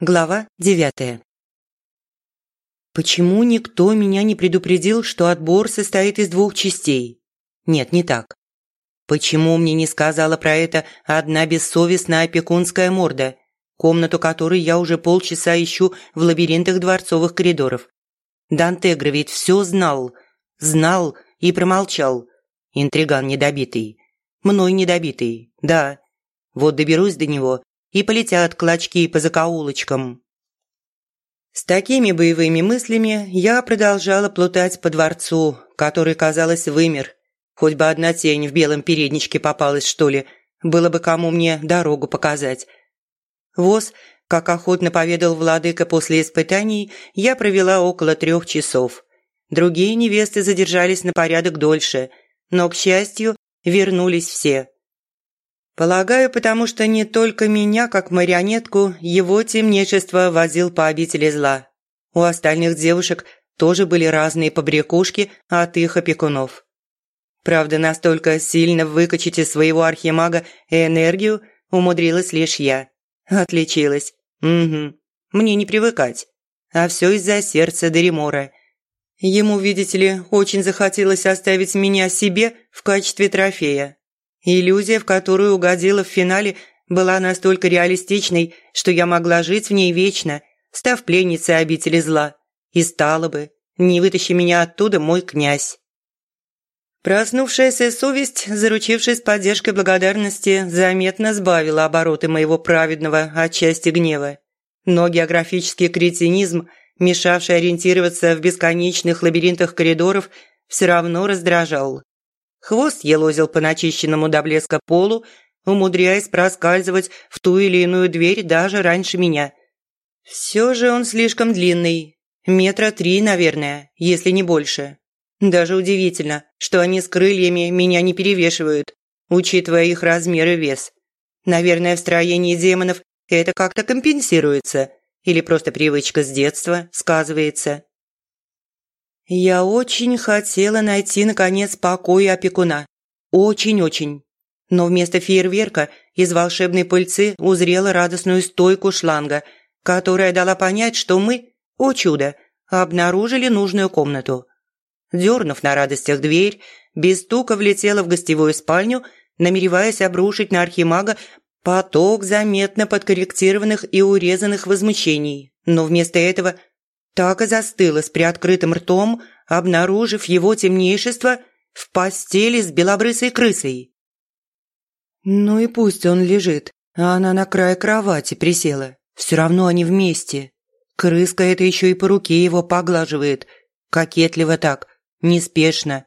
Глава девятая. Почему никто меня не предупредил, что отбор состоит из двух частей? Нет, не так. Почему мне не сказала про это одна бессовестная опекунская морда, комнату которой я уже полчаса ищу в лабиринтах дворцовых коридоров? Дантегра ведь все знал, знал и промолчал. Интриган недобитый. Мной недобитый, да. Вот доберусь до него и полетят клочки по закоулочкам. С такими боевыми мыслями я продолжала плутать по дворцу, который, казалось, вымер. Хоть бы одна тень в белом передничке попалась, что ли, было бы кому мне дорогу показать. Воз, как охотно поведал владыка после испытаний, я провела около трех часов. Другие невесты задержались на порядок дольше, но, к счастью, вернулись все. Полагаю, потому что не только меня, как марионетку, его темнейшество возил по обители зла. У остальных девушек тоже были разные побрякушки от их опекунов. Правда, настолько сильно выкачать из своего архимага энергию умудрилась лишь я. Отличилась. Угу. Мне не привыкать. А все из-за сердца Деримора. Ему, видите ли, очень захотелось оставить меня себе в качестве трофея. Иллюзия, в которую угодила в финале, была настолько реалистичной, что я могла жить в ней вечно, став пленницей обители зла. И стала бы, не вытащи меня оттуда мой князь. Проснувшаяся совесть, заручившись поддержкой благодарности, заметно сбавила обороты моего праведного отчасти гнева. Но географический кретинизм, мешавший ориентироваться в бесконечных лабиринтах коридоров, все равно раздражал. Хвост елозил по начищенному до блеска полу, умудряясь проскальзывать в ту или иную дверь даже раньше меня. Все же он слишком длинный, метра три, наверное, если не больше. Даже удивительно, что они с крыльями меня не перевешивают, учитывая их размер и вес. Наверное, в строении демонов это как-то компенсируется, или просто привычка с детства сказывается. Я очень хотела найти, наконец, покой опекуна. Очень-очень. Но вместо фейерверка из волшебной пыльцы узрела радостную стойку шланга, которая дала понять, что мы, о чудо, обнаружили нужную комнату. Дернув на радостях дверь, без стука влетела в гостевую спальню, намереваясь обрушить на архимага поток заметно подкорректированных и урезанных возмущений. Но вместо этого так и застыла с приоткрытым ртом, обнаружив его темнейшество в постели с белобрысой крысой. Ну и пусть он лежит, а она на край кровати присела. Все равно они вместе. Крыска это еще и по руке его поглаживает. Кокетливо так, неспешно.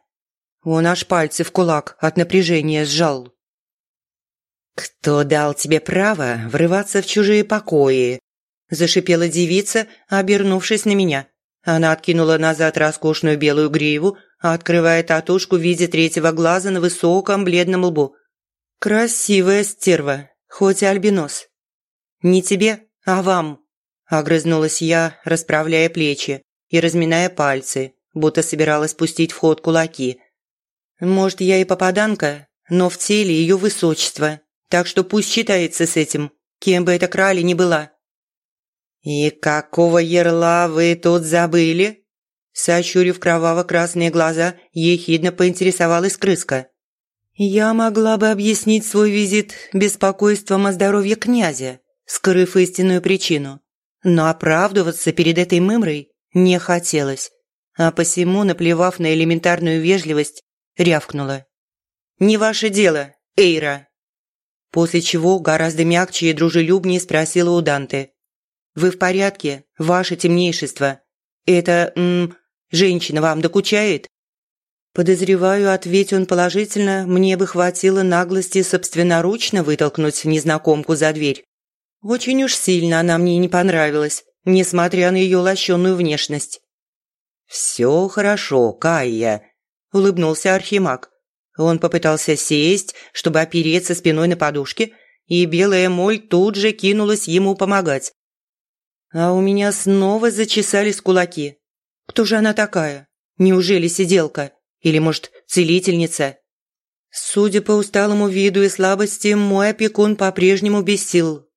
Он аж пальцы в кулак от напряжения сжал. «Кто дал тебе право врываться в чужие покои зашипела девица, обернувшись на меня. Она откинула назад роскошную белую гриву, открывая татушку в виде третьего глаза на высоком бледном лбу. «Красивая стерва, хоть и альбинос». «Не тебе, а вам», – огрызнулась я, расправляя плечи и разминая пальцы, будто собиралась пустить в ход кулаки. «Может, я и попаданка, но в теле ее высочество, так что пусть считается с этим, кем бы эта крали ни была». «И какого ерла вы тут забыли?» Сощурив кроваво-красные глаза, ехидно поинтересовалась крыска. «Я могла бы объяснить свой визит беспокойством о здоровье князя, скрыв истинную причину. Но оправдываться перед этой мымрой не хотелось, а посему, наплевав на элементарную вежливость, рявкнула. «Не ваше дело, Эйра!» После чего гораздо мягче и дружелюбнее спросила у Данте. Вы в порядке, ваше темнейшество? Эта, м, женщина вам докучает?» Подозреваю, ответь он положительно, мне бы хватило наглости собственноручно вытолкнуть незнакомку за дверь. Очень уж сильно она мне не понравилась, несмотря на ее лощеную внешность. «Все хорошо, Кайя», – улыбнулся Архимаг. Он попытался сесть, чтобы опереться спиной на подушке, и белая моль тут же кинулась ему помогать. А у меня снова зачесались кулаки. Кто же она такая? Неужели сиделка? Или, может, целительница? Судя по усталому виду и слабости, мой опекун по-прежнему без сил.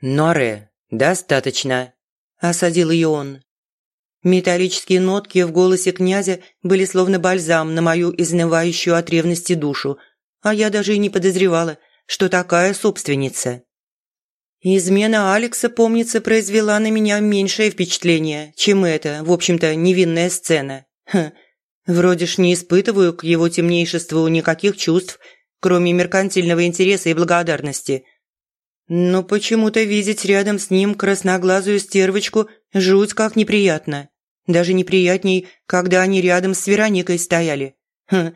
«Норе, «Достаточно», – осадил ее он. Металлические нотки в голосе князя были словно бальзам на мою изнывающую от ревности душу, а я даже и не подозревала, что такая собственница. Измена Алекса, помнится, произвела на меня меньшее впечатление, чем эта, в общем-то, невинная сцена. Хм, вроде ж не испытываю к его темнейшеству никаких чувств, кроме меркантильного интереса и благодарности. Но почему-то видеть рядом с ним красноглазую стервочку жуть как неприятно. Даже неприятней, когда они рядом с Вероникой стояли. Хм.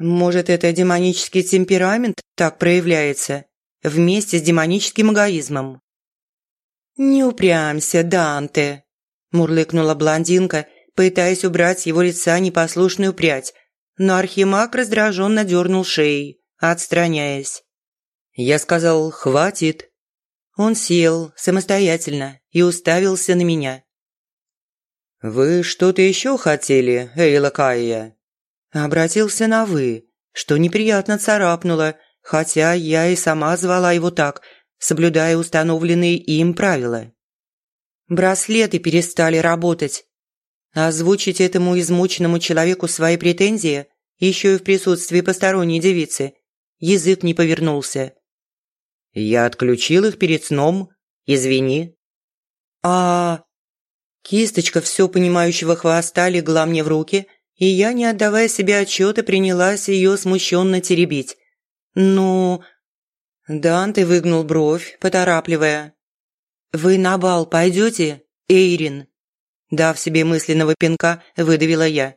Может, это демонический темперамент так проявляется? Вместе с демоническим эгоизмом. «Не упрямься, Данте», – мурлыкнула блондинка, пытаясь убрать с его лица непослушную прядь, но Архимаг раздраженно дернул шеей, отстраняясь. Я сказал «хватит». Он сел самостоятельно и уставился на меня. «Вы что-то еще хотели, Эйла Кайя?» Обратился на «вы», что неприятно царапнуло – хотя я и сама звала его так, соблюдая установленные им правила. Браслеты перестали работать. Озвучить этому измученному человеку свои претензии, еще и в присутствии посторонней девицы, язык не повернулся. «Я отключил их перед сном. Извини». «А...» Кисточка все понимающего хвоста легла мне в руки, и я, не отдавая себе отчета, принялась ее смущенно теребить. «Ну...» Данте выгнул бровь, поторапливая. «Вы на бал пойдете, Эйрин?» Дав себе мысленного пинка, выдавила я.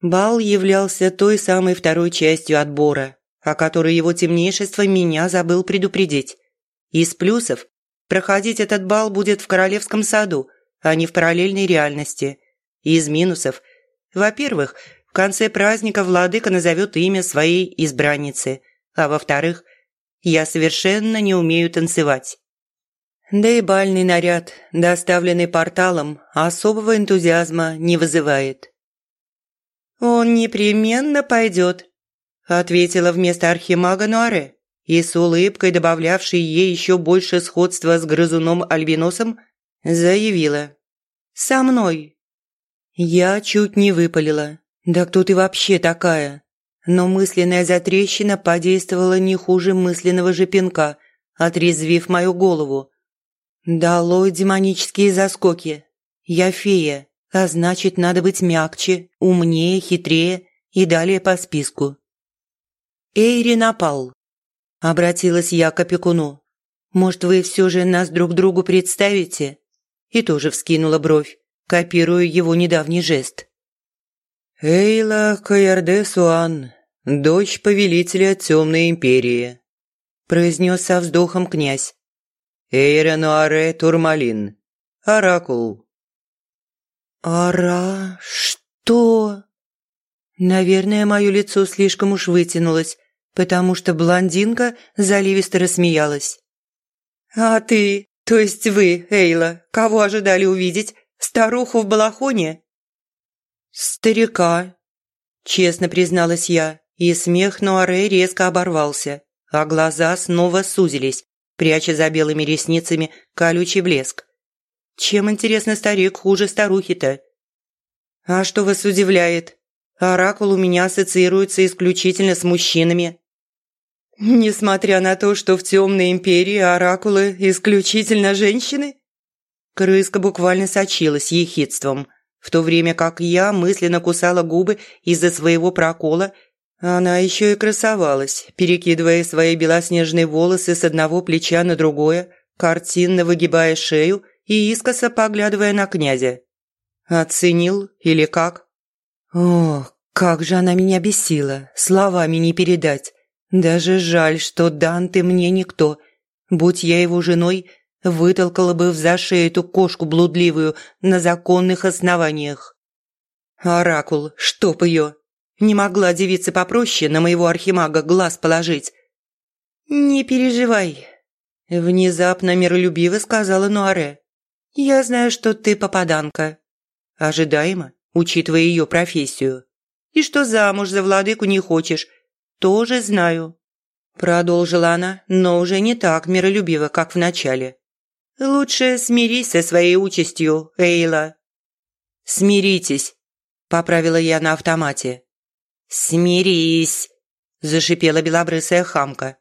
Бал являлся той самой второй частью отбора, о которой его темнейшество меня забыл предупредить. Из плюсов проходить этот бал будет в Королевском саду, а не в параллельной реальности. Из минусов – во-первых, конце праздника владыка назовет имя своей избранницы, а во-вторых, я совершенно не умею танцевать. Да и бальный наряд, доставленный порталом, особого энтузиазма не вызывает. «Он непременно пойдет», – ответила вместо архимага Нуаре и с улыбкой, добавлявшей ей еще больше сходства с грызуном-альбиносом, заявила. «Со мной». Я чуть не выпалила. «Да кто ты вообще такая?» Но мысленная затрещина подействовала не хуже мысленного же пинка, отрезвив мою голову. «Долой демонические заскоки. Я фея, а значит, надо быть мягче, умнее, хитрее и далее по списку». «Эйри напал», – обратилась я к опекуну. «Может, вы все же нас друг другу представите?» И тоже вскинула бровь, копируя его недавний жест. «Эйла Каярде Суан, дочь повелителя Темной Империи», произнес со вздохом князь. «Эйра Турмалин, Оракул». «Ара... что?» Наверное, мое лицо слишком уж вытянулось, потому что блондинка заливисто рассмеялась. «А ты, то есть вы, Эйла, кого ожидали увидеть? Старуху в балахоне?» «Старика», – честно призналась я, и смех Нуаре резко оборвался, а глаза снова сузились, пряча за белыми ресницами колючий блеск. «Чем, интересно, старик хуже старухи-то?» «А что вас удивляет? Оракул у меня ассоциируется исключительно с мужчинами». «Несмотря на то, что в темной империи оракулы исключительно женщины?» Крыска буквально сочилась ехидством – в то время как я мысленно кусала губы из-за своего прокола, она еще и красовалась, перекидывая свои белоснежные волосы с одного плеча на другое, картинно выгибая шею и искоса поглядывая на князя. Оценил или как? Ох, как же она меня бесила, словами не передать. Даже жаль, что Данте мне никто. Будь я его женой, вытолкала бы в зашей эту кошку блудливую на законных основаниях. Оракул, чтоб ее! Не могла девица попроще на моего архимага глаз положить. «Не переживай», – внезапно миролюбиво сказала Нуаре. «Я знаю, что ты попаданка». Ожидаемо, учитывая ее профессию. «И что замуж за владыку не хочешь, тоже знаю». Продолжила она, но уже не так миролюбиво, как в начале. Лучше смирись со своей участью, Эйла». «Смиритесь», – поправила я на автомате. «Смирись», – зашипела белобрысая хамка.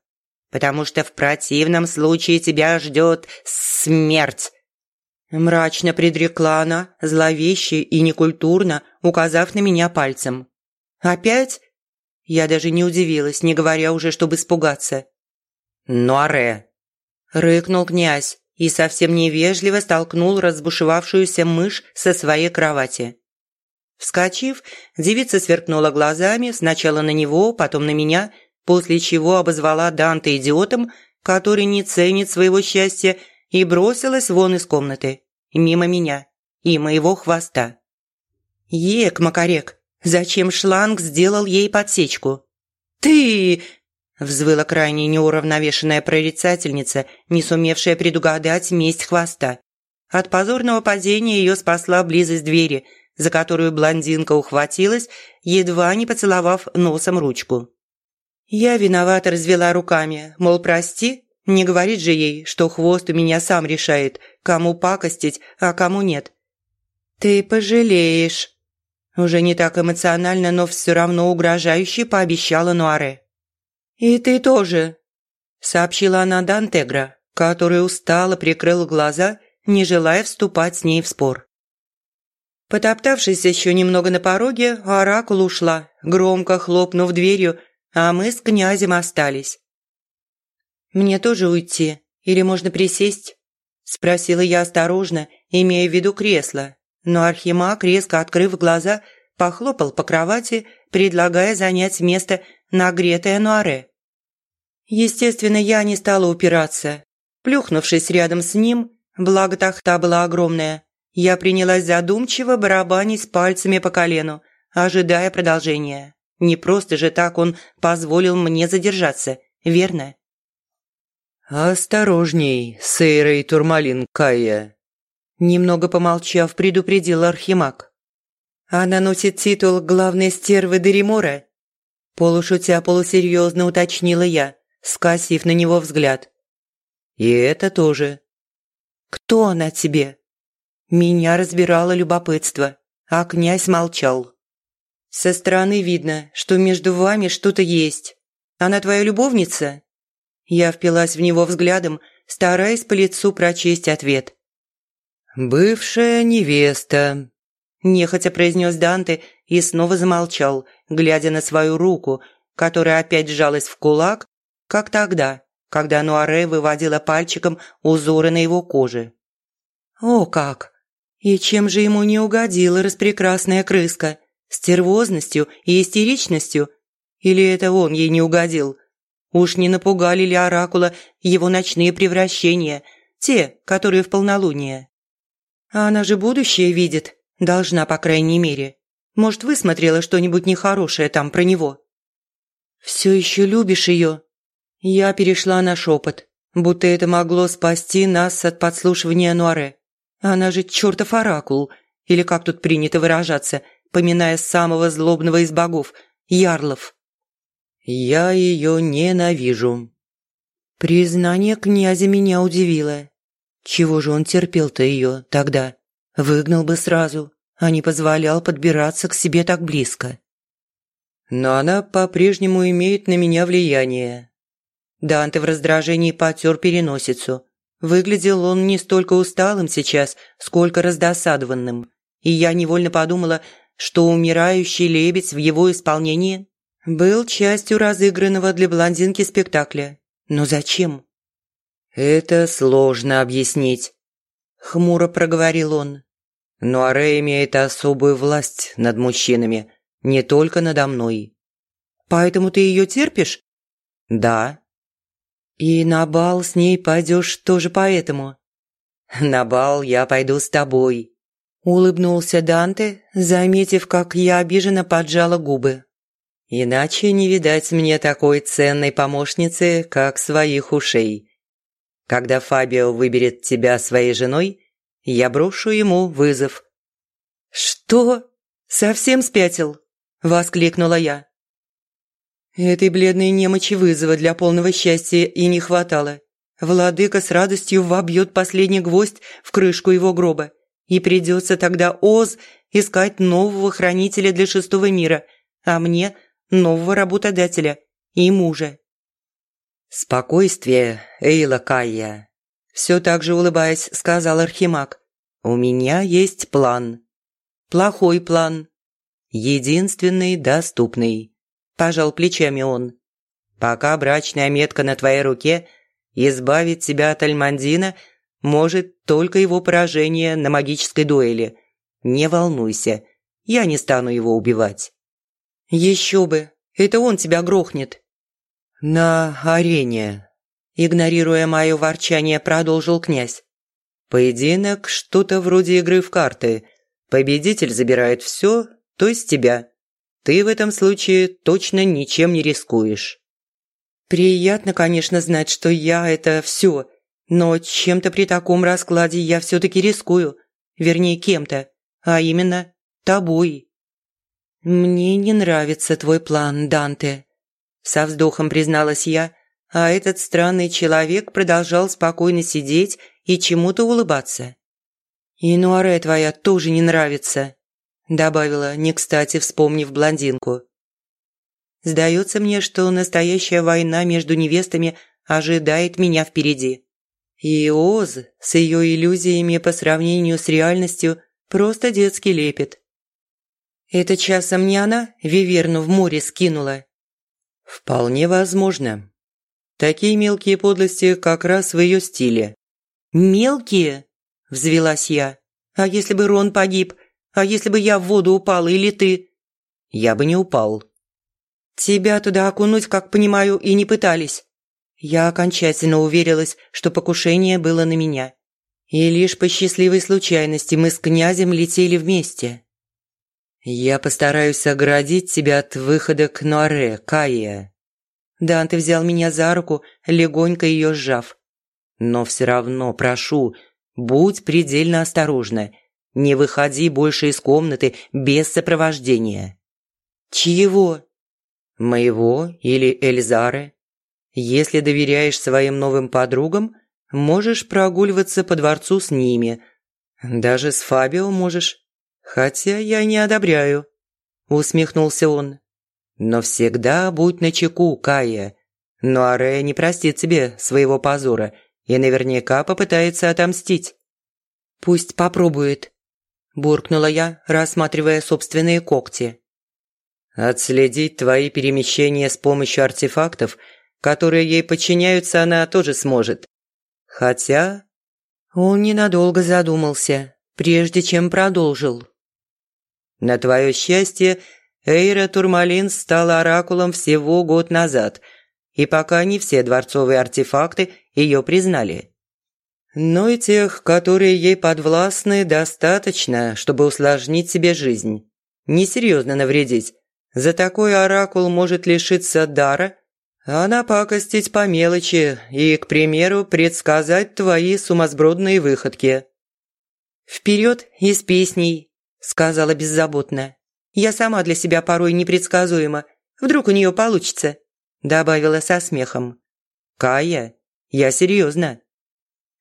«Потому что в противном случае тебя ждет смерть». Мрачно предрекла она, зловеще и некультурно, указав на меня пальцем. «Опять?» Я даже не удивилась, не говоря уже, чтобы испугаться. «Нуаре!» – рыкнул князь и совсем невежливо столкнул разбушевавшуюся мышь со своей кровати. Вскочив, девица сверкнула глазами сначала на него, потом на меня, после чего обозвала Данте идиотом, который не ценит своего счастья, и бросилась вон из комнаты, мимо меня и моего хвоста. «Ек, Макарек, зачем шланг сделал ей подсечку?» «Ты!» – взвыла крайне неуравновешенная прорицательница, не сумевшая предугадать месть хвоста. От позорного падения ее спасла близость двери – за которую блондинка ухватилась, едва не поцеловав носом ручку. Я виновато развела руками, мол, прости, не говорит же ей, что хвост у меня сам решает, кому пакостить, а кому нет. «Ты пожалеешь», – уже не так эмоционально, но все равно угрожающе пообещала Нуаре. «И ты тоже», – сообщила она Дантегра, который устало прикрыл глаза, не желая вступать с ней в спор. Потоптавшись еще немного на пороге, оракул ушла, громко хлопнув дверью, а мы с князем остались. «Мне тоже уйти? Или можно присесть?» – спросила я осторожно, имея в виду кресло. Но Архимаг, резко открыв глаза, похлопал по кровати, предлагая занять место нагретое нуаре. Естественно, я не стала упираться. Плюхнувшись рядом с ним, благо тахта была огромная, я принялась задумчиво барабанить пальцами по колену, ожидая продолжения. Не просто же так он позволил мне задержаться, верно? «Осторожней, Сейрой Турмалин Кая», немного помолчав, предупредил Архимаг. «Она носит титул главной стервы Деримора?» Полушутя полусерьезно уточнила я, скосив на него взгляд. «И это тоже». «Кто она тебе?» Меня разбирало любопытство, а князь молчал. «Со стороны видно, что между вами что-то есть. Она твоя любовница?» Я впилась в него взглядом, стараясь по лицу прочесть ответ. «Бывшая невеста», – нехотя произнес Данте и снова замолчал, глядя на свою руку, которая опять сжалась в кулак, как тогда, когда Нуаре выводила пальчиком узоры на его коже. «О как! И чем же ему не угодила распрекрасная крыска? Стервозностью и истеричностью? Или это он ей не угодил? Уж не напугали ли Оракула его ночные превращения, те, которые в полнолуние? А она же будущее видит, должна, по крайней мере. Может, высмотрела что-нибудь нехорошее там про него? «Все еще любишь ее?» Я перешла на шепот, будто это могло спасти нас от подслушивания Нуаре. Она же чертов оракул, или как тут принято выражаться, поминая самого злобного из богов, Ярлов. «Я ее ненавижу». Признание князя меня удивило. Чего же он терпел-то ее тогда? Выгнал бы сразу, а не позволял подбираться к себе так близко. Но она по-прежнему имеет на меня влияние. Данте в раздражении потер переносицу. Выглядел он не столько усталым сейчас, сколько раздосадованным. И я невольно подумала, что умирающий лебедь в его исполнении был частью разыгранного для блондинки спектакля. Но зачем? «Это сложно объяснить», – хмуро проговорил он. «Но Аре имеет особую власть над мужчинами, не только надо мной». «Поэтому ты ее терпишь?» «Да», «И на бал с ней пойдешь тоже поэтому?» «На бал я пойду с тобой», – улыбнулся Данте, заметив, как я обиженно поджала губы. «Иначе не видать мне такой ценной помощницы, как своих ушей. Когда Фабио выберет тебя своей женой, я брошу ему вызов». «Что? Совсем спятил?» – воскликнула я. Этой бледной немочи вызова для полного счастья и не хватало. владыка с радостью вобьет последний гвоздь в крышку его гроба. И придется тогда Оз искать нового хранителя для шестого мира, а мне – нового работодателя и мужа. «Спокойствие, Эйла Кайя», – все так же улыбаясь, сказал Архимаг. «У меня есть план». «Плохой план». «Единственный доступный», – пожал плечами он. «Пока брачная метка на твоей руке, избавить тебя от Альмандина – может только его поражение на магической дуэли. Не волнуйся, я не стану его убивать». «Еще бы, это он тебя грохнет». «На арене», – игнорируя мое ворчание, продолжил князь. «Поединок – что-то вроде игры в карты. Победитель забирает все, то есть тебя. Ты в этом случае точно ничем не рискуешь». «Приятно, конечно, знать, что я – это все, но чем-то при таком раскладе я все-таки рискую. Вернее, кем-то. А именно, тобой. «Мне не нравится твой план, Данте», – со вздохом призналась я, а этот странный человек продолжал спокойно сидеть и чему-то улыбаться. «И Нуаре твоя тоже не нравится», – добавила, не кстати вспомнив блондинку. «Сдается мне, что настоящая война между невестами ожидает меня впереди. И Оз с ее иллюзиями по сравнению с реальностью просто детский лепет. Это часом не она Виверну в море скинула? Вполне возможно. Такие мелкие подлости как раз в ее стиле. «Мелкие?» – взвелась я. «А если бы Рон погиб? А если бы я в воду упала или ты?» «Я бы не упал». «Тебя туда окунуть, как понимаю, и не пытались?» Я окончательно уверилась, что покушение было на меня. И лишь по счастливой случайности мы с князем летели вместе. «Я постараюсь оградить тебя от выхода к Нуаре, Кая». Данте взял меня за руку, легонько ее сжав. «Но все равно, прошу, будь предельно осторожна. Не выходи больше из комнаты без сопровождения». «Чьего?» «Моего или Эльзары?» Если доверяешь своим новым подругам, можешь прогуливаться по дворцу с ними. Даже с Фабио можешь. Хотя я не одобряю», – усмехнулся он. «Но всегда будь начеку, Кая. Но Арея не простит тебе своего позора и наверняка попытается отомстить». «Пусть попробует», – буркнула я, рассматривая собственные когти. «Отследить твои перемещения с помощью артефактов – которые ей подчиняются, она тоже сможет. Хотя... Он ненадолго задумался, прежде чем продолжил. На твое счастье, Эйра Турмалин стала оракулом всего год назад, и пока не все дворцовые артефакты ее признали. Но и тех, которые ей подвластны, достаточно, чтобы усложнить себе жизнь. Несерьезно навредить. За такой оракул может лишиться дара а напакостить по мелочи и, к примеру, предсказать твои сумасбродные выходки». «Вперед и с песней», – сказала беззаботно. «Я сама для себя порой непредсказуема. Вдруг у нее получится», – добавила со смехом. «Кая, я серьезно».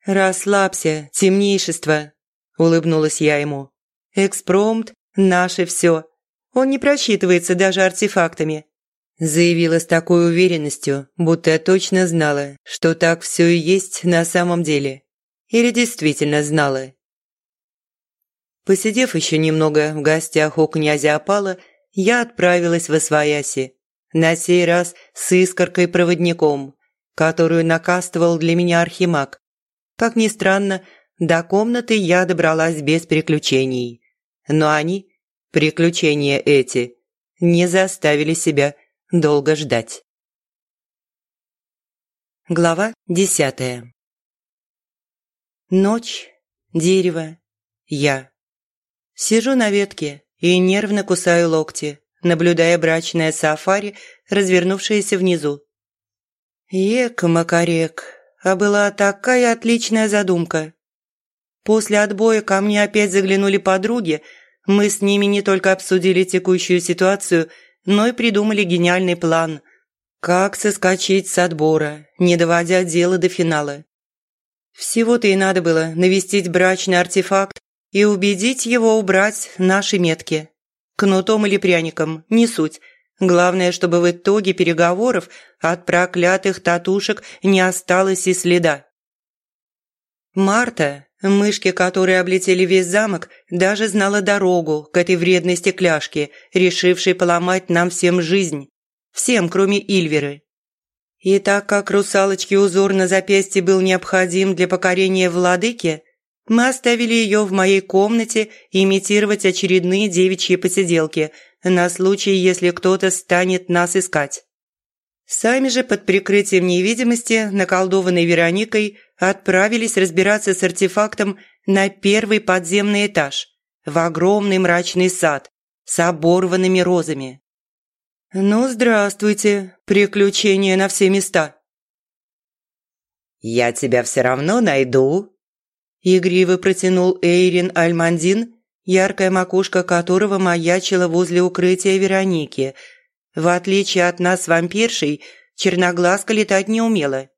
«Расслабься, темнейшество», – улыбнулась я ему. «Экспромт – наше все. Он не просчитывается даже артефактами. Заявила с такой уверенностью, будто точно знала, что так все и есть на самом деле. Или действительно знала. Посидев еще немного в гостях у князя Опала, я отправилась в Освояси. На сей раз с искоркой-проводником, которую накастывал для меня архимаг. Как ни странно, до комнаты я добралась без приключений. Но они, приключения эти, не заставили себя долго ждать. Глава десятая Ночь, дерево, я. Сижу на ветке и нервно кусаю локти, наблюдая брачное сафари, развернувшееся внизу. Ек-макарек, а была такая отличная задумка. После отбоя ко мне опять заглянули подруги, мы с ними не только обсудили текущую ситуацию – но и придумали гениальный план. Как соскочить с отбора, не доводя дело до финала. Всего-то и надо было навестить брачный артефакт и убедить его убрать наши метки. Кнутом или пряником, не суть. Главное, чтобы в итоге переговоров от проклятых татушек не осталось и следа. Марта, мышки, которые облетели весь замок, даже знала дорогу к этой вредной стекляшке, решившей поломать нам всем жизнь. Всем, кроме Ильверы. И так как русалочке узор на запястье был необходим для покорения владыки, мы оставили ее в моей комнате имитировать очередные девичьи посиделки на случай, если кто-то станет нас искать. Сами же под прикрытием невидимости, наколдованной Вероникой, отправились разбираться с артефактом на первый подземный этаж, в огромный мрачный сад с оборванными розами. «Ну, здравствуйте, приключения на все места!» «Я тебя все равно найду!» Игриво протянул Эйрин Альмандин, яркая макушка которого маячила возле укрытия Вероники. В отличие от нас вампиршей, черноглазка летать не умела.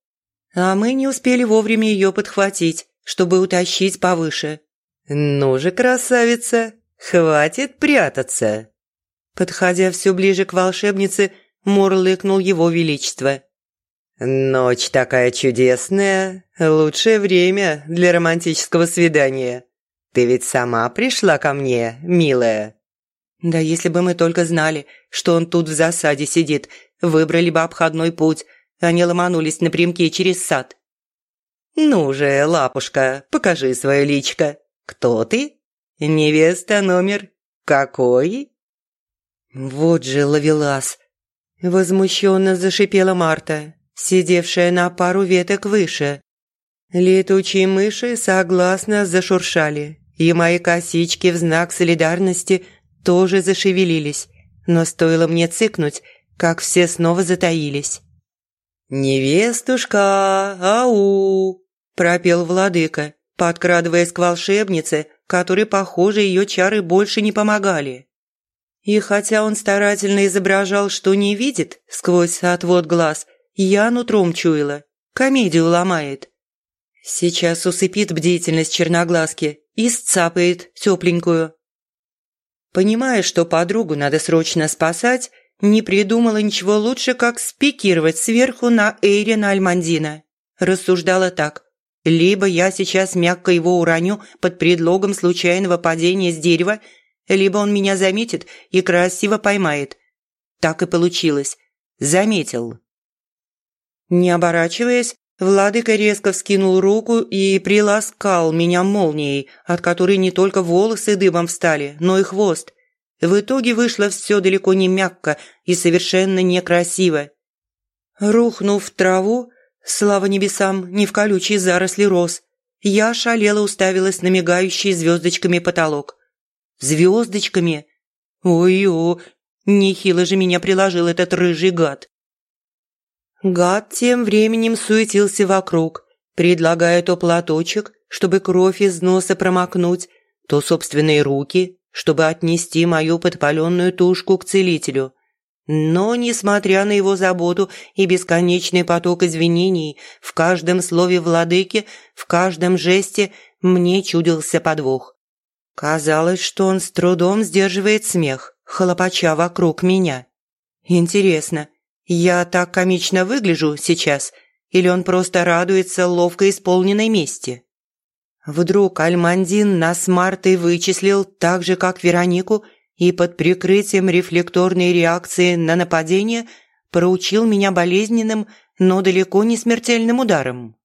А мы не успели вовремя ее подхватить, чтобы утащить повыше. «Ну же, красавица, хватит прятаться!» Подходя все ближе к волшебнице, мурлыкнул его величество. «Ночь такая чудесная, лучшее время для романтического свидания. Ты ведь сама пришла ко мне, милая?» «Да если бы мы только знали, что он тут в засаде сидит, выбрали бы обходной путь, а не ломанулись напрямки через сад». «Ну же, лапушка, покажи свое личко. Кто ты? Невеста номер какой?» «Вот же ловелас!» Возмущенно зашипела Марта, сидевшая на пару веток выше. Летучие мыши согласно зашуршали, и мои косички в знак солидарности тоже зашевелились, но стоило мне цыкнуть, как все снова затаились. «Невестушка, ау!» – пропел владыка, подкрадываясь к волшебнице, которой, похоже, ее чары больше не помогали. И хотя он старательно изображал, что не видит сквозь отвод глаз, я нутром чуяла. Комедию ломает. Сейчас усыпит бдительность черноглазки и сцапает тепленькую. Понимая, что подругу надо срочно спасать, не придумала ничего лучше, как спикировать сверху на Эйрина Альмандина. Рассуждала так. Либо я сейчас мягко его уроню под предлогом случайного падения с дерева, либо он меня заметит и красиво поймает. Так и получилось. Заметил. Не оборачиваясь, Владыка резко вскинул руку и приласкал меня молнией, от которой не только волосы дыбом встали, но и хвост. В итоге вышло все далеко не мягко и совершенно некрасиво. Рухнув в траву, слава небесам, не в колючие заросли роз, я шалела уставилась на мигающий звездочками потолок. Звездочками? Ой-ой, нехило же меня приложил этот рыжий гад. Гад тем временем суетился вокруг, предлагая то платочек, чтобы кровь из носа промокнуть, то собственные руки, чтобы отнести мою подпаленную тушку к целителю. Но, несмотря на его заботу и бесконечный поток извинений, в каждом слове владыки, в каждом жесте мне чудился подвох. Казалось, что он с трудом сдерживает смех, хлопача вокруг меня. Интересно, я так комично выгляжу сейчас, или он просто радуется ловко исполненной мести? Вдруг Альмандин нас Мартой вычислил так же, как Веронику, и под прикрытием рефлекторной реакции на нападение проучил меня болезненным, но далеко не смертельным ударом.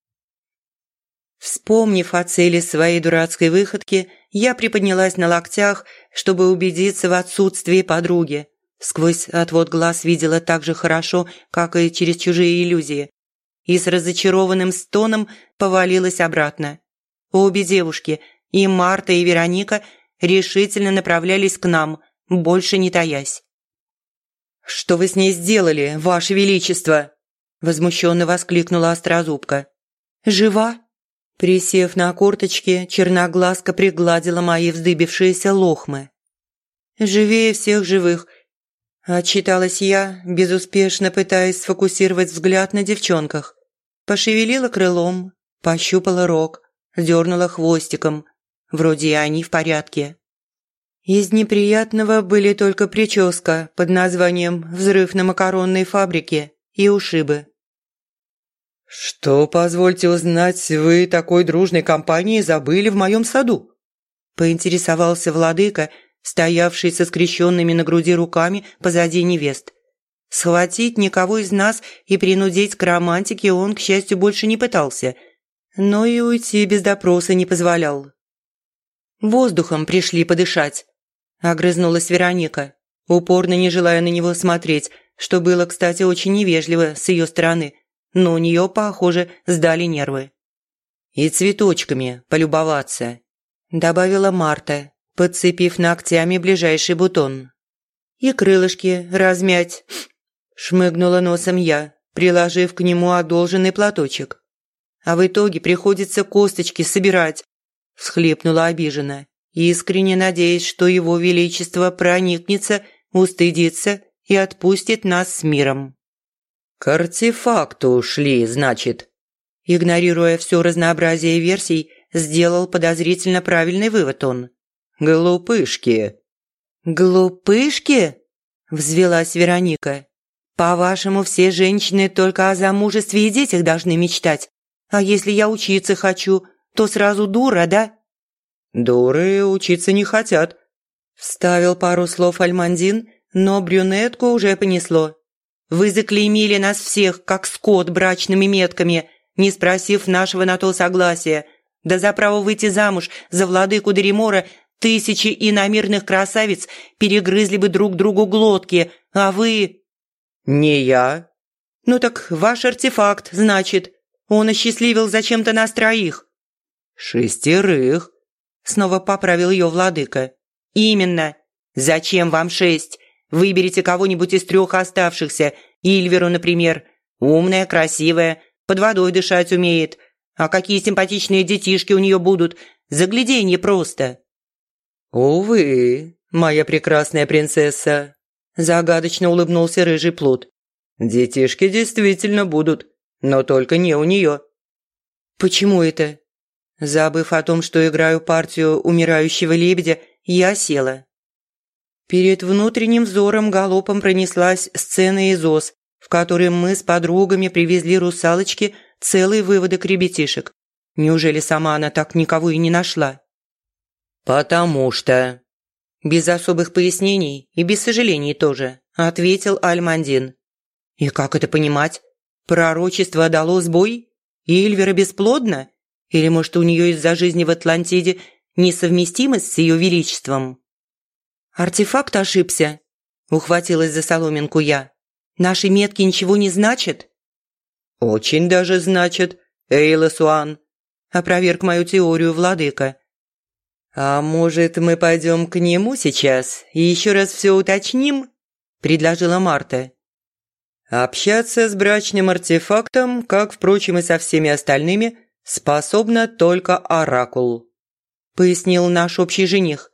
Вспомнив о цели своей дурацкой выходки, я приподнялась на локтях, чтобы убедиться в отсутствии подруги. Сквозь отвод глаз видела так же хорошо, как и через чужие иллюзии. И с разочарованным стоном повалилась обратно. Обе девушки, и Марта, и Вероника, решительно направлялись к нам, больше не таясь. «Что вы с ней сделали, Ваше Величество?» Возмущенно воскликнула Острозубка. «Жива?» Присев на корточки, черноглазка пригладила мои вздыбившиеся лохмы. «Живее всех живых!» Отчиталась я, безуспешно пытаясь сфокусировать взгляд на девчонках. Пошевелила крылом, Пощупала рог, дернула хвостиком. Вроде и они в порядке. Из неприятного были только прическа под названием «Взрыв на макаронной фабрике» и ушибы. «Что, позвольте узнать, вы такой дружной компанией забыли в моем саду?» Поинтересовался владыка, стоявший со скрещенными на груди руками позади невест. Схватить никого из нас и принудить к романтике он, к счастью, больше не пытался, но и уйти без допроса не позволял. «Воздухом пришли подышать», – огрызнулась Вероника, упорно не желая на него смотреть, что было, кстати, очень невежливо с ее стороны – но у нее, похоже, сдали нервы. «И цветочками полюбоваться», – добавила Марта, подцепив ногтями ближайший бутон. «И крылышки размять», – шмыгнула носом я, приложив к нему одолженный платочек. «А в итоге приходится косточки собирать», – всхлипнула обиженно, искренне надеясь, что его величество проникнется, устыдится и отпустит нас с миром. «К артефакту ушли, значит». Игнорируя все разнообразие версий, сделал подозрительно правильный вывод он. «Глупышки». «Глупышки?» – взвелась Вероника. «По-вашему, все женщины только о замужестве и детях должны мечтать. А если я учиться хочу, то сразу дура, да?» «Дуры учиться не хотят», – вставил пару слов Альмандин, но брюнетку уже понесло. Вы заклеймили нас всех, как скот, брачными метками, не спросив нашего на то согласия. Да за право выйти замуж за владыку Деремора тысячи иномирных красавиц перегрызли бы друг другу глотки, а вы...» «Не я». «Ну так ваш артефакт, значит. Он осчастливил зачем-то нас троих». «Шестерых», — снова поправил ее владыка. «Именно. Зачем вам шесть? Выберите кого-нибудь из трех оставшихся. Ильверу, например. Умная, красивая, под водой дышать умеет. А какие симпатичные детишки у нее будут. Загляденье просто». «Увы, моя прекрасная принцесса», – загадочно улыбнулся рыжий плут. «Детишки действительно будут, но только не у нее». «Почему это?» Забыв о том, что играю партию умирающего лебедя, я села. Перед внутренним взором галопом пронеслась сцена из ОС, в которой мы с подругами привезли русалочке целый выводок ребятишек. Неужели сама она так никого и не нашла? «Потому что...» Без особых пояснений и без сожалений тоже, ответил Альмандин. «И как это понимать? Пророчество дало сбой? И Эльвира бесплодна? Или, может, у нее из-за жизни в Атлантиде несовместимость с ее величеством?» «Артефакт ошибся», – ухватилась за соломинку я. «Наши метки ничего не значат?» «Очень даже значит, Эйла Суан», – опроверг мою теорию владыка. «А может, мы пойдем к нему сейчас и еще раз все уточним?» – предложила Марта. «Общаться с брачным артефактом, как, впрочем, и со всеми остальными, способна только Оракул», – пояснил наш общий жених.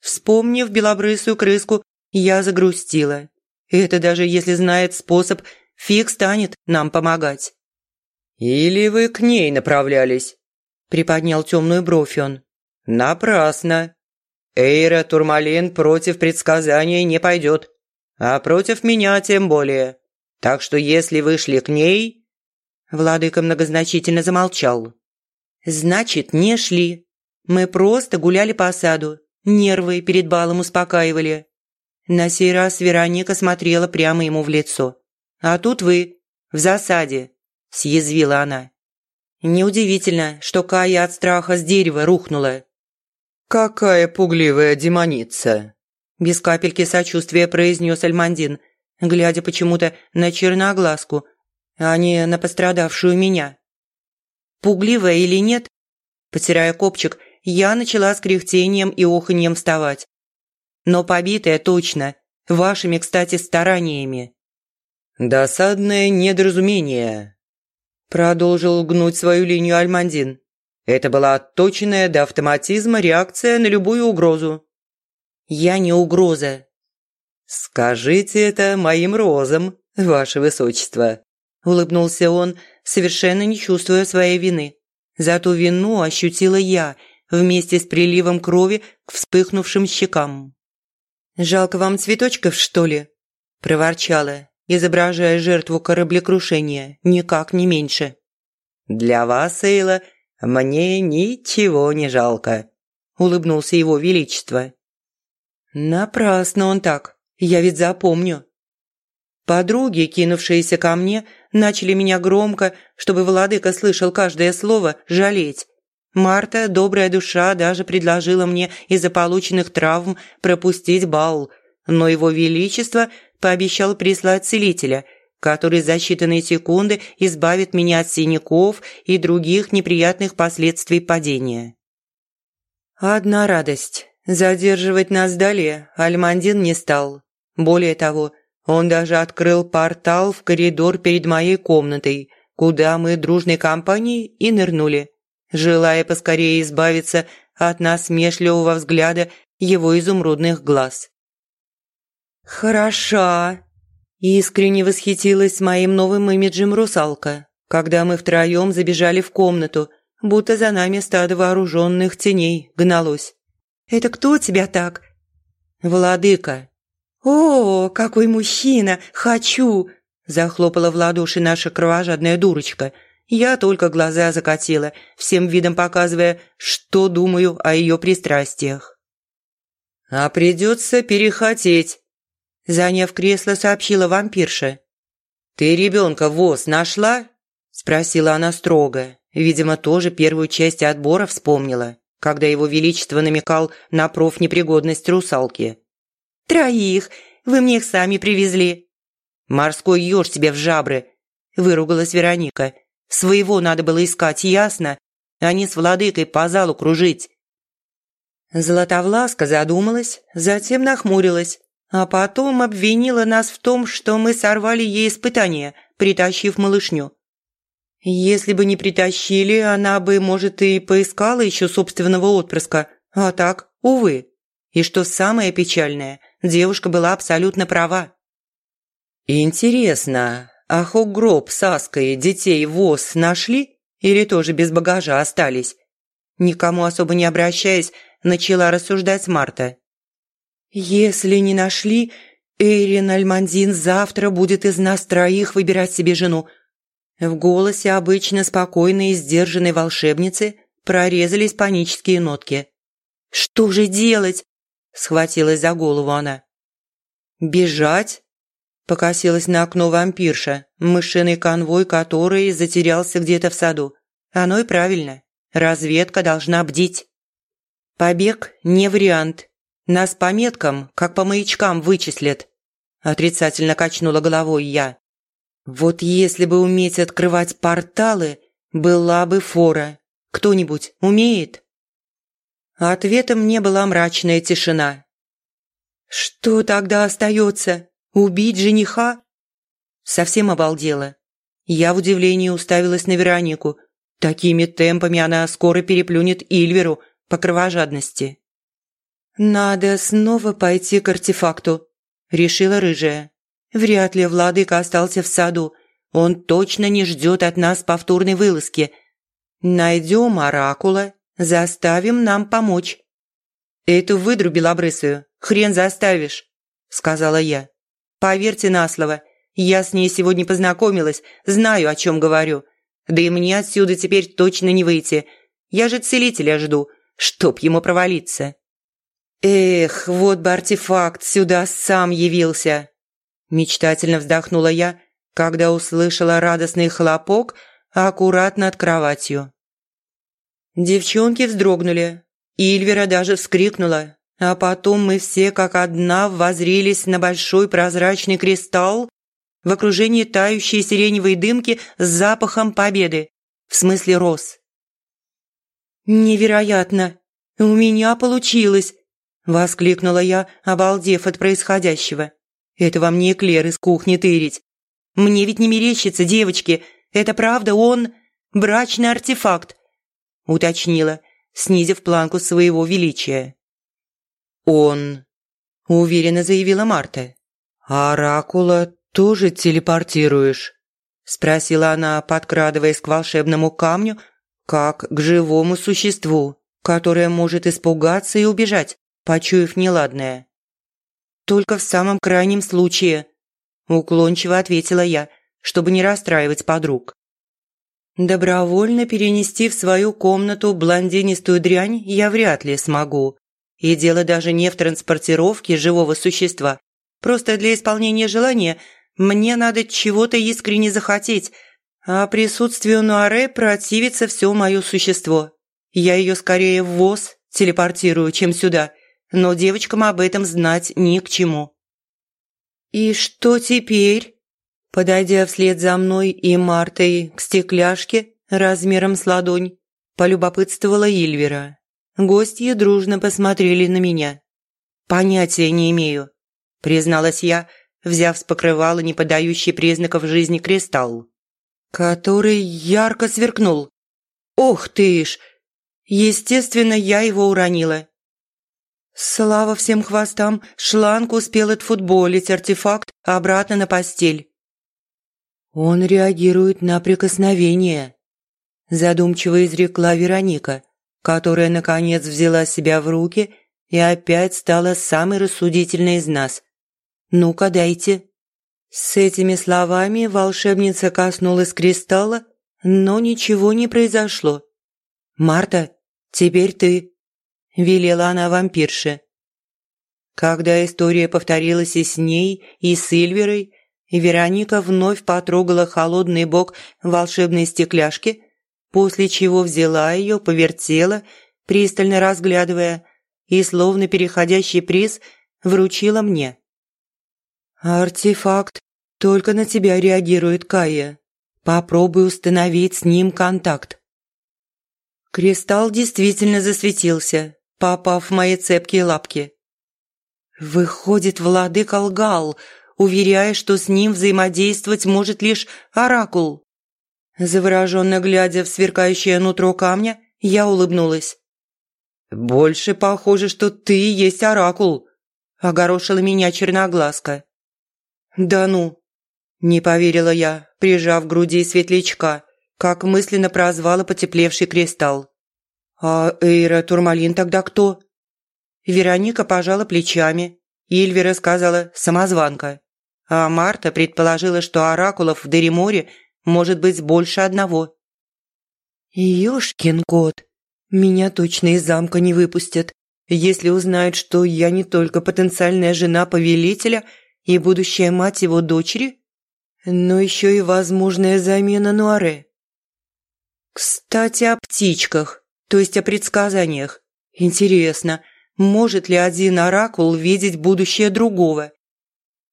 Вспомнив белобрысую крыску, я загрустила. Это даже если знает способ, фиг станет нам помогать. «Или вы к ней направлялись?» – приподнял темную бровь он. «Напрасно. Эйра Турмалин против предсказания не пойдет, а против меня тем более. Так что если вы шли к ней...» Владыка многозначительно замолчал. «Значит, не шли. Мы просто гуляли по саду, Нервы перед балом успокаивали. На сей раз Вероника смотрела прямо ему в лицо. «А тут вы, в засаде», – съязвила она. Неудивительно, что Кая от страха с дерева рухнула. «Какая пугливая демоница!» Без капельки сочувствия произнес Альмандин, глядя почему-то на черноглазку, а не на пострадавшую меня. «Пугливая или нет?» Потирая копчик, я начала с кряхтением и оханьем вставать. Но побитая точно, вашими, кстати, стараниями. «Досадное недоразумение», – продолжил гнуть свою линию Альмандин. «Это была отточенная до автоматизма реакция на любую угрозу». «Я не угроза». «Скажите это моим розам, ваше высочество», – улыбнулся он, совершенно не чувствуя своей вины. Зато вину ощутила я вместе с приливом крови к вспыхнувшим щекам. «Жалко вам цветочков, что ли?» – проворчала, изображая жертву кораблекрушения, никак не меньше. «Для вас, Эйла, мне ничего не жалко», – улыбнулся его величество. «Напрасно он так, я ведь запомню». Подруги, кинувшиеся ко мне, начали меня громко, чтобы владыка слышал каждое слово, жалеть. Марта, добрая душа, даже предложила мне из-за полученных травм пропустить бал, но его величество пообещал прислать целителя, который за считанные секунды избавит меня от синяков и других неприятных последствий падения. Одна радость. Задерживать нас далее Альмандин не стал. Более того, он даже открыл портал в коридор перед моей комнатой, куда мы дружной компанией и нырнули, желая поскорее избавиться от насмешливого взгляда его изумрудных глаз. «Хороша!» – искренне восхитилась моим новым имиджем русалка, когда мы втроем забежали в комнату, будто за нами стадо вооруженных теней гналось. «Это кто тебя так?» «Владыка». «О, какой мужчина! Хочу!» – захлопала в ладоши наша кровожадная дурочка. Я только глаза закатила, всем видом показывая, что думаю о ее пристрастиях. «А придется перехотеть», Заняв кресло, сообщила вампирша. «Ты ребенка ВОЗ нашла?» Спросила она строго. Видимо, тоже первую часть отбора вспомнила, когда его величество намекал на профнепригодность русалки. «Троих! Вы мне их сами привезли!» «Морской еж тебе в жабры!» – выругалась Вероника. «Своего надо было искать, ясно? А не с владыкой по залу кружить!» Златовласка задумалась, затем нахмурилась, а потом обвинила нас в том, что мы сорвали ей испытание, притащив малышню. Если бы не притащили, она бы, может, и поискала еще собственного отпрыска, а так, увы. И что самое печальное, девушка была абсолютно права. «Интересно, а Хоггроб с Аской детей ВОЗ нашли или тоже без багажа остались?» Никому особо не обращаясь, начала рассуждать Марта. «Если не нашли, Эйрин Альмандин завтра будет из нас троих выбирать себе жену». В голосе обычно спокойной и сдержанной волшебницы прорезались панические нотки. «Что же делать?» – схватилась за голову она. «Бежать?» – покосилась на окно вампирша, мышиный конвой который затерялся где-то в саду. Оно и правильно. Разведка должна бдить. Побег – не вариант – нас по меткам, как по маячкам, вычислят. Отрицательно качнула головой я. Вот если бы уметь открывать порталы, была бы фора. Кто-нибудь умеет? Ответом мне была мрачная тишина. Что тогда остается? Убить жениха? Совсем обалдела. Я в удивлении уставилась на Веронику. Такими темпами она скоро переплюнет Ильверу по кровожадности. «Надо снова пойти к артефакту», – решила рыжая. «Вряд ли владыка остался в саду. Он точно не ждет от нас повторной вылазки. Найдем оракула, заставим нам помочь». «Эту выдру белобрысую хрен заставишь», – сказала я. «Поверьте на слово, я с ней сегодня познакомилась, знаю, о чем говорю. Да и мне отсюда теперь точно не выйти. Я же целителя жду, чтоб ему провалиться». «Эх, вот бы артефакт сюда сам явился!» Мечтательно вздохнула я, когда услышала радостный хлопок аккуратно над кроватью. Девчонки вздрогнули, Ильвера даже вскрикнула, а потом мы все как одна возрились на большой прозрачный кристалл в окружении тающей сиреневой дымки с запахом победы, в смысле роз. «Невероятно! У меня получилось!» Воскликнула я, обалдев от происходящего. Это вам не эклер из кухни тырить. Мне ведь не мерещится, девочки. Это правда он брачный артефакт, уточнила, снизив планку своего величия. Он, уверенно заявила Марта. оракула тоже телепортируешь? – спросила она, подкрадываясь к волшебному камню, как к живому существу, которое может испугаться и убежать, почуяв неладное. «Только в самом крайнем случае», – уклончиво ответила я, чтобы не расстраивать подруг. Добровольно перенести в свою комнату блондинистую дрянь я вряд ли смогу. И дело даже не в транспортировке живого существа. Просто для исполнения желания мне надо чего-то искренне захотеть, а присутствию Нуаре противится все мое существо. Я ее скорее в ВОЗ телепортирую, чем сюда, но девочкам об этом знать ни к чему. «И что теперь?» Подойдя вслед за мной и Мартой к стекляшке размером с ладонь, полюбопытствовала Ильвера. Гостья дружно посмотрели на меня. «Понятия не имею», – призналась я, взяв с покрывала не подающий признаков жизни кристалл, который ярко сверкнул. «Ох ты ж!» Естественно, я его уронила. Слава всем хвостам, шланг успел отфутболить артефакт обратно на постель. «Он реагирует на прикосновение», – задумчиво изрекла Вероника, которая, наконец, взяла себя в руки и опять стала самой рассудительной из нас. «Ну-ка, дайте». С этими словами волшебница коснулась кристалла, но ничего не произошло. «Марта, теперь ты», – велела она вампирше. Когда история повторилась и с ней, и с Сильверой, Вероника вновь потрогала холодный бок волшебной стекляшки, после чего взяла ее, повертела, пристально разглядывая, и, словно переходящий приз, вручила мне. «Артефакт только на тебя реагирует, Кая. Попробуй установить с ним контакт». Кристалл действительно засветился, попав в мои цепкие лапки. «Выходит, владыка лгал», уверяя, что с ним взаимодействовать может лишь оракул. Завороженно глядя в сверкающее нутро камня, я улыбнулась. «Больше похоже, что ты есть оракул», – огорошила меня черноглазка. «Да ну!» – не поверила я, прижав к груди светлячка, как мысленно прозвала потеплевший кристалл. «А Эйра Турмалин тогда кто?» Вероника пожала плечами. Ильвера сказала «самозванка» а Марта предположила, что оракулов в Дереморе может быть больше одного. «Ёшкин кот, меня точно из замка не выпустят, если узнают, что я не только потенциальная жена повелителя и будущая мать его дочери, но еще и возможная замена Нуаре». Кстати, о птичках, то есть о предсказаниях. Интересно, может ли один оракул видеть будущее другого?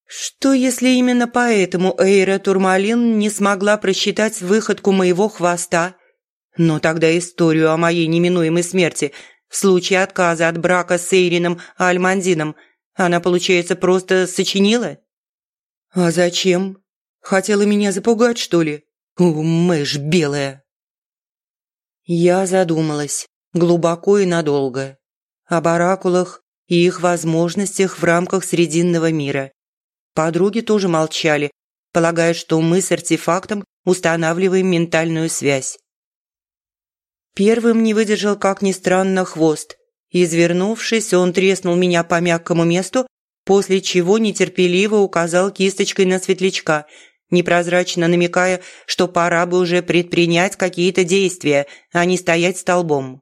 Что, если именно поэтому Эйра Турмалин не смогла просчитать выходку моего хвоста? Но тогда историю о моей неминуемой смерти в случае отказа от брака с Эйрином Альмандином она, получается, просто сочинила? А зачем? Хотела меня запугать, что ли? У, мышь белая. Я задумалась глубоко и надолго об оракулах и их возможностях в рамках Срединного мира. Подруги тоже молчали, полагая, что мы с артефактом устанавливаем ментальную связь. Первым не выдержал, как ни странно, хвост. Извернувшись, он треснул меня по мягкому месту, после чего нетерпеливо указал кисточкой на светлячка, непрозрачно намекая, что пора бы уже предпринять какие-то действия, а не стоять столбом.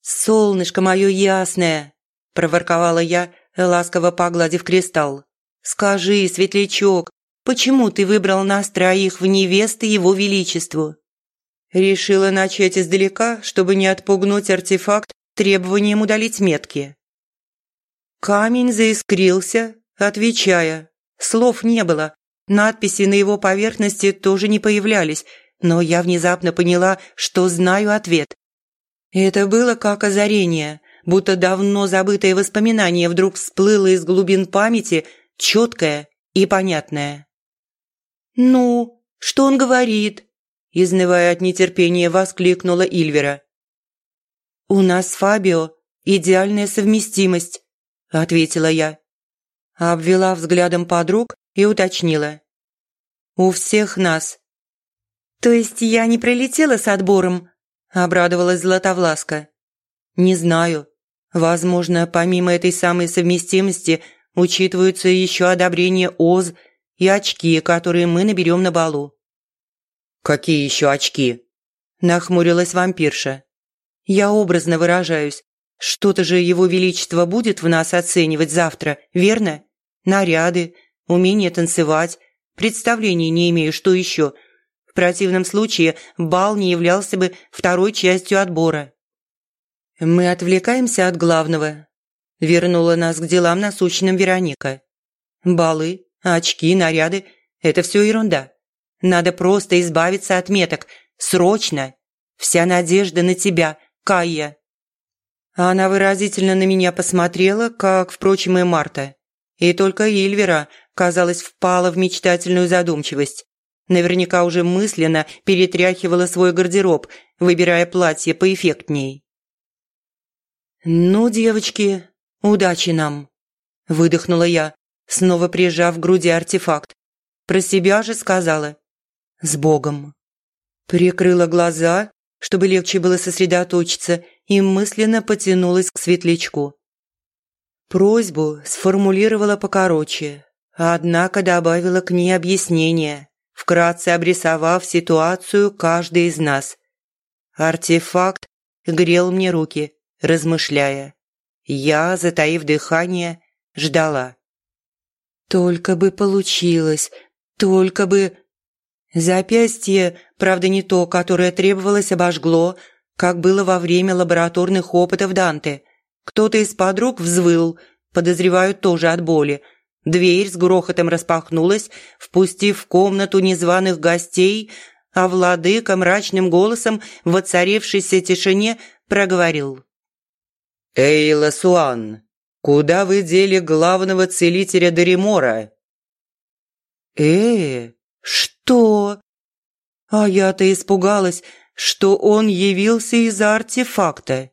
«Солнышко мое ясное!» – проворковала я, ласково погладив кристалл. «Скажи, светлячок, почему ты выбрал нас троих в невесты его величеству?» Решила начать издалека, чтобы не отпугнуть артефакт требованием удалить метки. Камень заискрился, отвечая. Слов не было, надписи на его поверхности тоже не появлялись, но я внезапно поняла, что знаю ответ. Это было как озарение, будто давно забытое воспоминание вдруг всплыло из глубин памяти – четкое и понятное. «Ну, что он говорит?» – изнывая от нетерпения, воскликнула Ильвера. «У нас Фабио идеальная совместимость», – ответила я. Обвела взглядом подруг и уточнила. У всех нас». «То есть я не прилетела с отбором?» – обрадовалась Златовласка. «Не знаю. Возможно, помимо этой самой совместимости учитываются еще одобрение ОЗ и очки, которые мы наберем на балу». «Какие еще очки?» – нахмурилась вампирша. «Я образно выражаюсь. Что-то же его величество будет в нас оценивать завтра, верно? Наряды, умение танцевать, представления не имею, что еще. В противном случае бал не являлся бы второй частью отбора». «Мы отвлекаемся от главного», – вернула нас к делам насущным Вероника. «Балы, очки, наряды – это все ерунда. Надо просто избавиться от меток. Срочно! Вся надежда на тебя, Кая!» Она выразительно на меня посмотрела, как, впрочем, и Марта. И только Ильвера, казалось, впала в мечтательную задумчивость. Наверняка уже мысленно перетряхивала свой гардероб, выбирая платье поэффектней. «Ну, девочки, удачи нам!» – выдохнула я, снова прижав к груди артефакт. Про себя же сказала «С Богом!» Прикрыла глаза, чтобы легче было сосредоточиться, и мысленно потянулась к светлячку. Просьбу сформулировала покороче, однако добавила к ней объяснение, вкратце обрисовав ситуацию каждой из нас. Артефакт грел мне руки – размышляя. Я, затаив дыхание, ждала. Только бы получилось, только бы... Запястье, правда не то, которое требовалось, обожгло, как было во время лабораторных опытов Данте. Кто-то из подруг взвыл, подозреваю тоже от боли. Дверь с грохотом распахнулась, впустив в комнату незваных гостей, а владыка мрачным голосом в воцарившейся тишине проговорил. «Эйла Суан, куда вы дели главного целителя Даримора?» «Э, что?» А я-то испугалась, что он явился из-за артефакта.